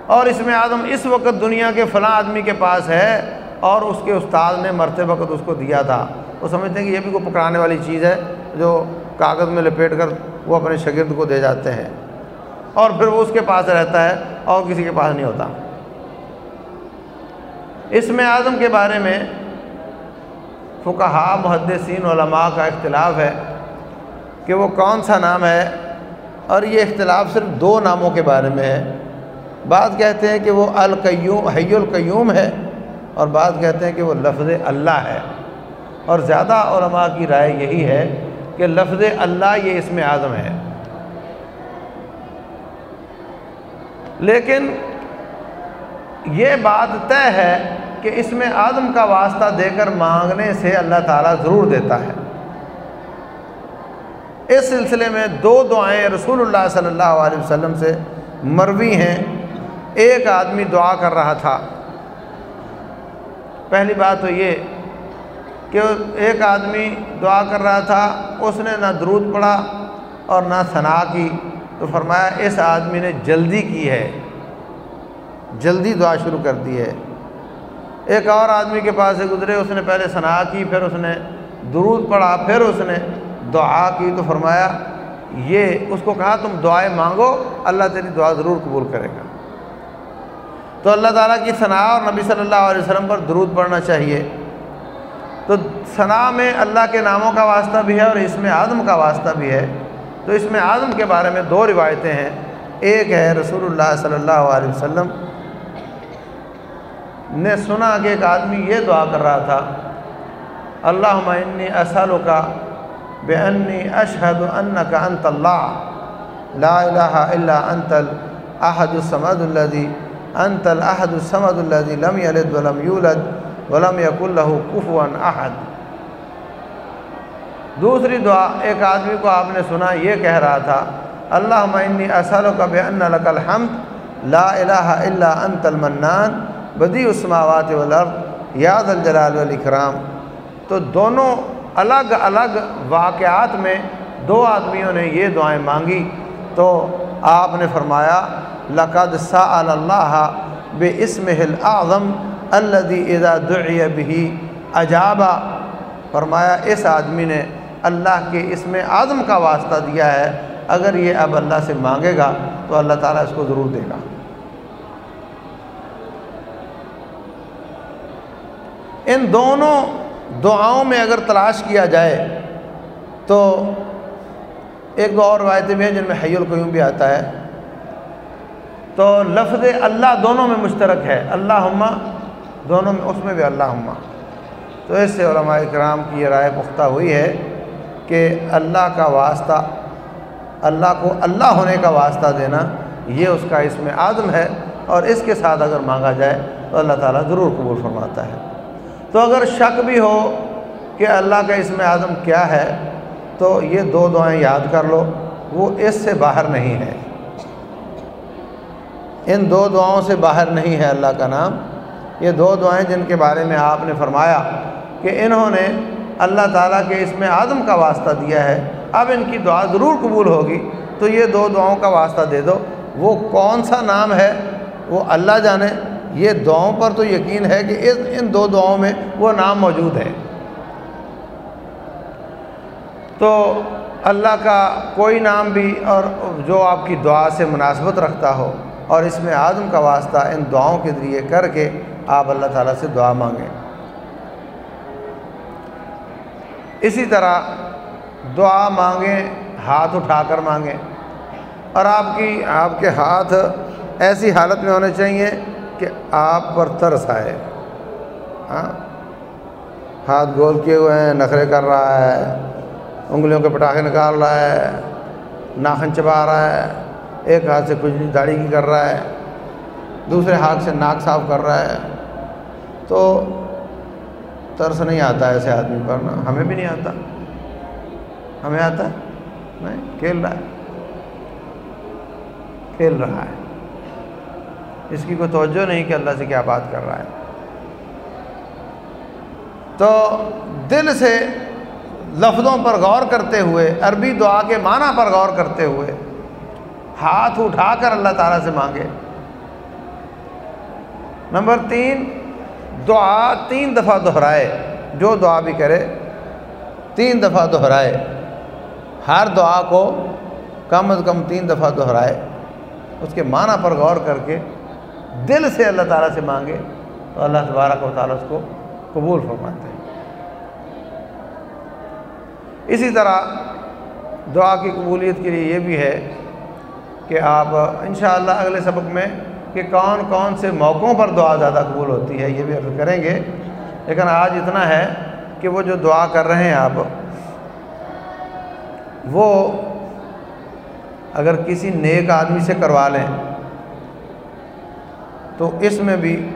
اور اس میں اعظم اس وقت دنیا کے فلاں آدمی کے پاس ہے اور اس کے استاد نے مرتے وقت اس کو دیا تھا۔ وہ سمجھتے ہیں کہ یہ بھی کوئی پکڑانے والی چیز ہے جو کاغذ میں لپیٹ کر وہ اپنے شاگرد کو دے جاتے ہیں اور پھر وہ اس کے پاس رہتا ہے اور کسی کے پاس نہیں ہوتا۔ اس میں اعظم کے بارے میں فقہا محدثین، علماء کا اختلاف ہے کہ وہ کون سا نام ہے اور یہ اختلاف صرف دو ناموں کے بارے میں ہے۔ بعض کہتے ہیں کہ وہ القیوم، حی القیوم ہے اور بعض کہتے ہیں کہ وہ لفظ اللہ ہے۔ اور زیادہ علماء کی رائے یہی ہے کہ لفظ اللہ یہ اس میں اعظم ہے۔ لیکن یہ بات طے ہے کہ اس میں آدم کا واسطہ دے کر مانگنے سے اللہ تعالیٰ ضرور دیتا ہے۔ اس سلسلے میں دو دعائیں رسول اللہ صلی اللہ علیہ وسلم سے مروی ہیں۔ ایک آدمی دعا کر رہا تھا۔ پہلی بات تو یہ کہ ایک آدمی دعا کر رہا تھا، اس نے نہ درود پڑھا اور نہ ثنا کی۔ تو فرمایا، اس آدمی نے جلدی کی ہے۔ جلدی دعا شروع کر دی ہے۔ ایک اور آدمی کے پاس سے گزرے، اس نے پہلے ثنا کی، پھر اس نے درود پڑھا، پھر اس نے دعا کی۔ تو فرمایا، یہ اس کو کہا، تم دعائیں مانگو، اللہ تیری دعا ضرور قبول کرے گا۔ تو اللہ تعالیٰ کی ثنا اور نبی صلی اللہ علیہ وسلم پر درود پڑھنا چاہیے۔ تو ثنا میں اللہ کے ناموں کا واسطہ بھی ہے اور اس میں آدم کا واسطہ بھی ہے۔ تو اس میں آدم کے بارے میں دو روایتیں ہیں۔ ایک ہے رسول اللہ صلی اللہ علیہ وسلم نے سنا کہ ایک آدمی یہ دعا کر رہا تھا اللہ انی اسلو کا بے انی اشہد ان کا انت اللہ، لا الہ الا انت الاحد الصمد الذي انت الاحد الصمد الذي لم يلد ولم يولد ولم يكن له كفوا احد۔ دوسری دعا ایک آدمی کو آپ نے سنا، یہ کہہ رہا تھا اللہ انی اسلو بے ان لک الحمد، لا الہ الا انت المنان بدی السماوات والارض یاد الجلال والاکرام۔ تو دونوں الگ الگ واقعات میں دو آدمیوں نے یہ دعائیں مانگی۔ تو آپ نے فرمایا، لقد سأل اللہ بے اسم الاعظم الذي اذا دعی به اجابا، فرمایا، اس آدمی نے اللہ کے اسم اعظم کا واسطہ دیا ہے، اگر یہ اب اللہ سے مانگے گا تو اللہ تعالیٰ اس کو ضرور دے گا۔ ان دونوں دعاؤں میں اگر تلاش کیا جائے، تو ایک دو اور روایتیں بھی ہیں جن میں حی القیوم بھی آتا ہے۔ تو لفظ اللہ دونوں میں مشترک ہے۔ اللہ دونوں میں اس میں بھی اللہ تو اس سے علماء اکرام کی یہ رائے پختہ ہوئی ہے کہ اللہ کا واسطہ اللہ کو اللہ ہونے کا واسطہ دینا یہ اس کا اس میں آدم ہے اور اس کے ساتھ اگر مانگا جائے تو اللہ تعالیٰ ضرور قبول فرماتا ہے۔ تو اگر شک بھی ہو کہ اللہ کا اس میں اعظم کیا ہے تو یہ دو دعائیں یاد کر لو، وہ اس سے باہر نہیں ہے۔ ان دو دعاؤں سے باہر نہیں ہے اللہ کا نام۔ یہ دو دعائیں جن کے بارے میں آپ نے فرمایا کہ انہوں نے اللہ تعالیٰ کے اس میں آدم کا واسطہ دیا ہے، اب ان کی دعا ضرور قبول ہوگی۔ تو یہ دو دعاؤں کا واسطہ دے دو۔ وہ کون سا نام ہے وہ اللہ جانے، یہ دعاؤں پر تو یقین ہے کہ ان دو دعاؤں میں وہ نام موجود ہے۔ تو اللہ کا کوئی نام بھی اور جو آپ کی دعا سے مناسبت رکھتا ہو اور اس میں آدم کا واسطہ ان دعاؤں کے ذریعے کر کے آپ اللہ تعالیٰ سے دعا مانگیں۔ اسی طرح دعا مانگیں، ہاتھ اٹھا کر مانگیں۔ اور آپ کی، آپ کے ہاتھ ایسی حالت میں ہونے چاہیے کہ آپ پر ترس آئے۔ ہاں؟ ہاتھ گول کیے ہوئے ہیں، نخرے کر رہا ہے، انگلیوں کے پٹاخے نکال رہا ہے، ناخن چبا رہا ہے، ایک ہاتھ سے کچھ داڑھی کی کر رہا ہے، دوسرے ہاتھ سے ناک صاف کر رہا ہے۔ تو ترس نہیں آتا ایسے آدمی پر نا۔ ہمیں بھی نہیں آتا۔ ہمیں آتا ہے؟ نہیں، کھیل رہا ہے۔ کھیل رہا ہے۔ اس کی کوئی توجہ نہیں کہ اللہ سے کیا بات کر رہا ہے۔ تو دل سے لفظوں پر غور کرتے ہوئے، عربی دعا کے معنی پر غور کرتے ہوئے ہاتھ اٹھا کر اللہ تعالیٰ سے مانگے۔ نمبر تین دعا تین دفعہ دہرائے، جو دعا بھی کرے، تین دفعہ دہرائے۔ ہر دعا کو کم از کم تین دفعہ دہرائے۔ اس کے معنی پر غور کر کے دل سے اللہ تعالیٰ سے مانگے تو اللہ تبارک و تعالیٰ اس کو قبول فرماتے ہیں۔ اسی طرح دعا کی قبولیت کے لیے یہ بھی ہے کہ آپ انشاءاللہ اگلے سبق میں کہ کون کون سے موقعوں پر دعا زیادہ قبول ہوتی ہے، یہ بھی عرض کریں گے۔ لیکن آج اتنا ہے کہ وہ جو دعا کر رہے ہیں آپ، وہ اگر کسی نیک آدمی سے کروا لیں تو اس میں بھی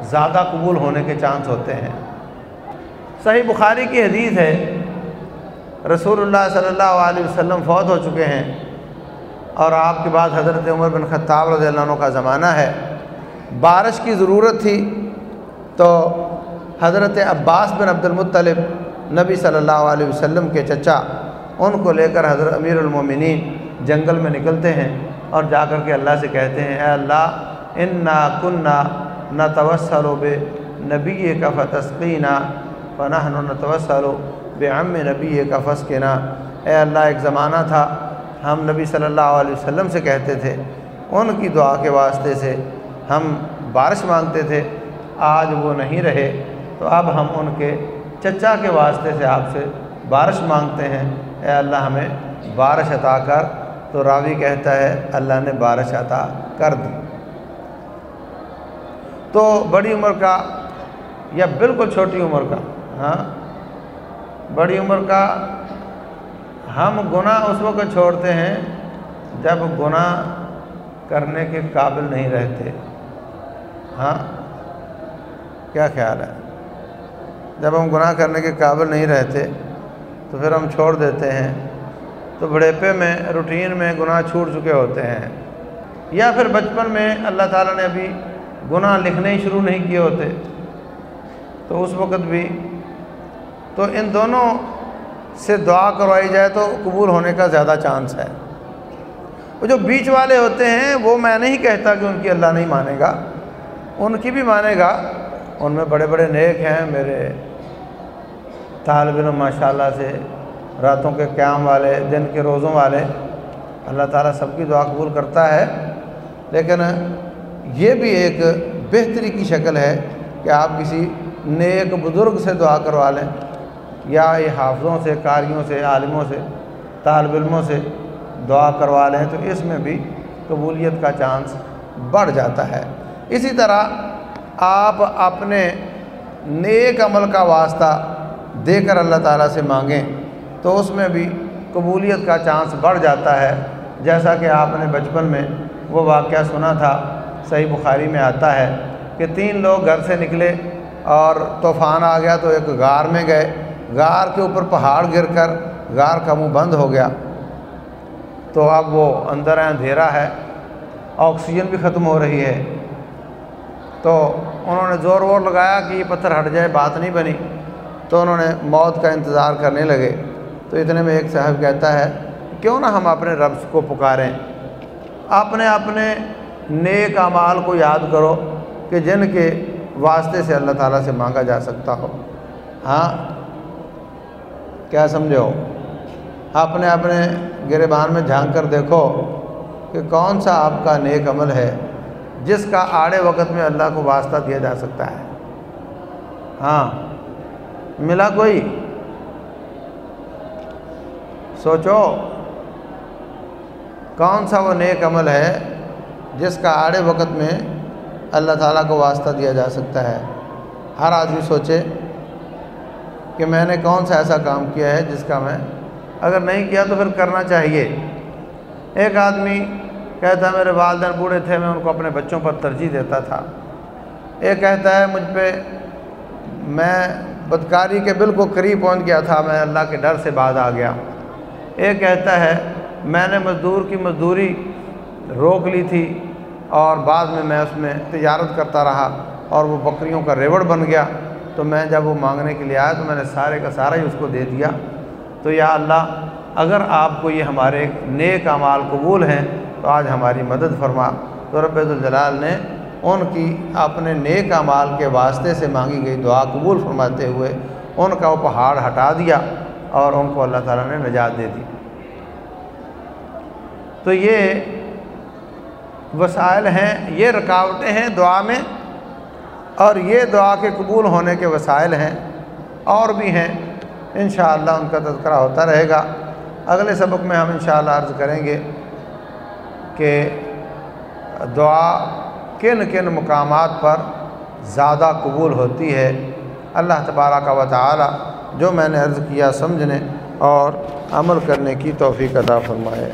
زیادہ قبول ہونے کے چانس ہوتے ہیں۔ صحیح بخاری کی حدیث ہے، رسول اللہ صلی اللہ علیہ وسلم فوت ہو چکے ہیں۔ اور آپ کے بعد حضرت عمر بن خطاب رضی اللہ عنہ کا زمانہ ہے۔ بارش کی ضرورت تھی تو حضرت عباس بن عبد المطلب نبی صلی اللہ علیہ وسلم کے چچا ان کو لے کر حضرت امیر المومنین جنگل میں نکلتے ہیں اور جا کر کے اللہ سے کہتے ہیں، اے اللہ ان نا کن نہ توسل و بے نبی کا فتسقینہ پناہ نہ توسل و بے ام نبی کا فسقینہ اے اللہ، ایک زمانہ تھا ہم نبی صلی اللہ علیہ وسلم سے کہتے تھے، ان کی دعا کے واسطے سے ہم بارش مانگتے تھے، آج وہ نہیں رہے۔ تو اب ہم ان کے چچا کے واسطے سے آپ سے بارش مانگتے ہیں۔ اے اللہ ہمیں بارش عطا کر۔ تو راوی کہتا ہے، اللہ نے بارش عطا کر دی۔ تو بڑی عمر کا یا بالکل چھوٹی عمر کا ہاں بڑی عمر کا ہم گناہ اس وقت چھوڑتے ہیں جب گناہ کرنے کے قابل نہیں رہتے۔ ہاں؟ کیا خیال ہے؟ جب ہم گناہ کرنے کے قابل نہیں رہتے تو پھر ہم چھوڑ دیتے ہیں۔ تو بڑھیپے میں، روٹین میں گناہ چھوٹ چکے ہوتے ہیں۔ یا پھر بچپن میں اللہ تعالیٰ نے ابھی گناہ لکھنے ہی شروع نہیں کیے ہوتے۔ تو اس وقت بھی تو ان دونوں سے دعا کروائی جائے تو قبول ہونے کا زیادہ چانس ہے۔ وہ جو بیچ والے ہوتے ہیں، وہ میں نہیں کہتا کہ ان کی اللہ نہیں مانے گا۔ ان کی بھی مانے گا۔ ان میں بڑے بڑے نیک ہیں۔ میرے طالب علم ماشاء اللہ سے راتوں کے قیام والے، دن کے روزوں والے، اللہ تعالیٰ سب کی دعا قبول کرتا ہے۔ لیکن یہ بھی ایک بہتری کی شکل ہے کہ آپ کسی نیک بزرگ سے دعا کروا لیں۔ یا یہ حافظوں سے، قاریوں سے، عالموں سے، طالب علموں سے دعا کروا لیں تو اس میں بھی قبولیت کا چانس بڑھ جاتا ہے۔ اسی طرح آپ اپنے نیک عمل کا واسطہ دے کر اللہ تعالیٰ سے مانگیں تو اس میں بھی قبولیت کا چانس بڑھ جاتا ہے۔ جیسا کہ آپ نے بچپن میں وہ واقعہ سنا تھا، صحیح بخاری میں آتا ہے کہ تین لوگ گھر سے نکلے اور طوفان آ گیا تو ایک غار میں گئے۔ غار کے اوپر پہاڑ گر کر غار کا منہ بند ہو گیا۔ تو اب وہ اندر اندھیرا ہے، آکسیجن بھی ختم ہو رہی ہے۔ تو انہوں نے زور وور لگایا کہ یہ پتھر ہٹ جائے، بات نہیں بنی۔ تو انہوں نے موت کا انتظار کرنے لگے۔ تو اتنے میں ایک صاحب کہتا ہے، کیوں نہ ہم اپنے ربس کو پکاریں؟ اپنے اپنے نیک اعمال کو یاد کرو کہ جن کے واسطے سے اللہ تعالیٰ سے مانگا جا سکتا ہو۔ ہاں کیا سمجھو اپنے اپنے گربان میں جھانک کر دیکھو کہ کون سا آپ کا نیک عمل ہے جس کا آڑے وقت میں اللہ کو واسطہ دیا جا سکتا ہے۔ ہاں ملا کوئی؟ سوچو، کون سا وہ نیک عمل ہے جس کا آڑے وقت میں اللہ تعالیٰ کو واسطہ دیا جا سکتا ہے؟ ہر آدمی سوچے۔ کہ میں نے کون سا ایسا کام کیا ہے جس کا میں اگر نہیں کیا تو پھر کرنا چاہیے۔ ایک آدمی کہتا ہے میرے والدین بوڑھے تھے، میں ان کو اپنے بچوں پر ترجیح دیتا تھا۔ ایک کہتا ہے مجھ پہ، میں بدکاری کے بالکل قریب پہنچ گیا تھا، میں اللہ کے ڈر سے بعد آ گیا۔ ایک کہتا ہے میں نے مزدور کی مزدوری روک لی تھی اور بعد میں میں اس میں تجارت کرتا رہا اور وہ بکریوں کا ریوڑ بن گیا۔ تو میں جب وہ مانگنے کے لیے آیا تو میں نے سارے کا سارا ہی اس کو دے دیا۔ تو یا اللہ، اگر آپ کو یہ ہمارے نیک اعمال قبول ہیں، تو آج ہماری مدد فرما۔ تو رب الجلال نے ان کی اپنے نیک اعمال کے واسطے سے مانگی گئی دعا قبول فرماتے ہوئے ان کا وہ پہاڑ ہٹا دیا اور ان کو اللہ تعالیٰ نے نجات دے دی۔ تو یہ وسائل ہیں، یہ رکاوٹیں ہیں دعا میں۔ اور یہ دعا کے قبول ہونے کے وسائل ہیں، اور بھی ہیں، انشاءاللہ ان کا تذکرہ ہوتا رہے گا۔ اگلے سبق میں ہم انشاءاللہ عرض کریں گے کہ دعا کن کن مقامات پر زیادہ قبول ہوتی ہے۔ اللہ تبارہ کا تعالی جو میں نے عرض کیا سمجھنے اور عمل کرنے کی توفیق عطا فرمائے۔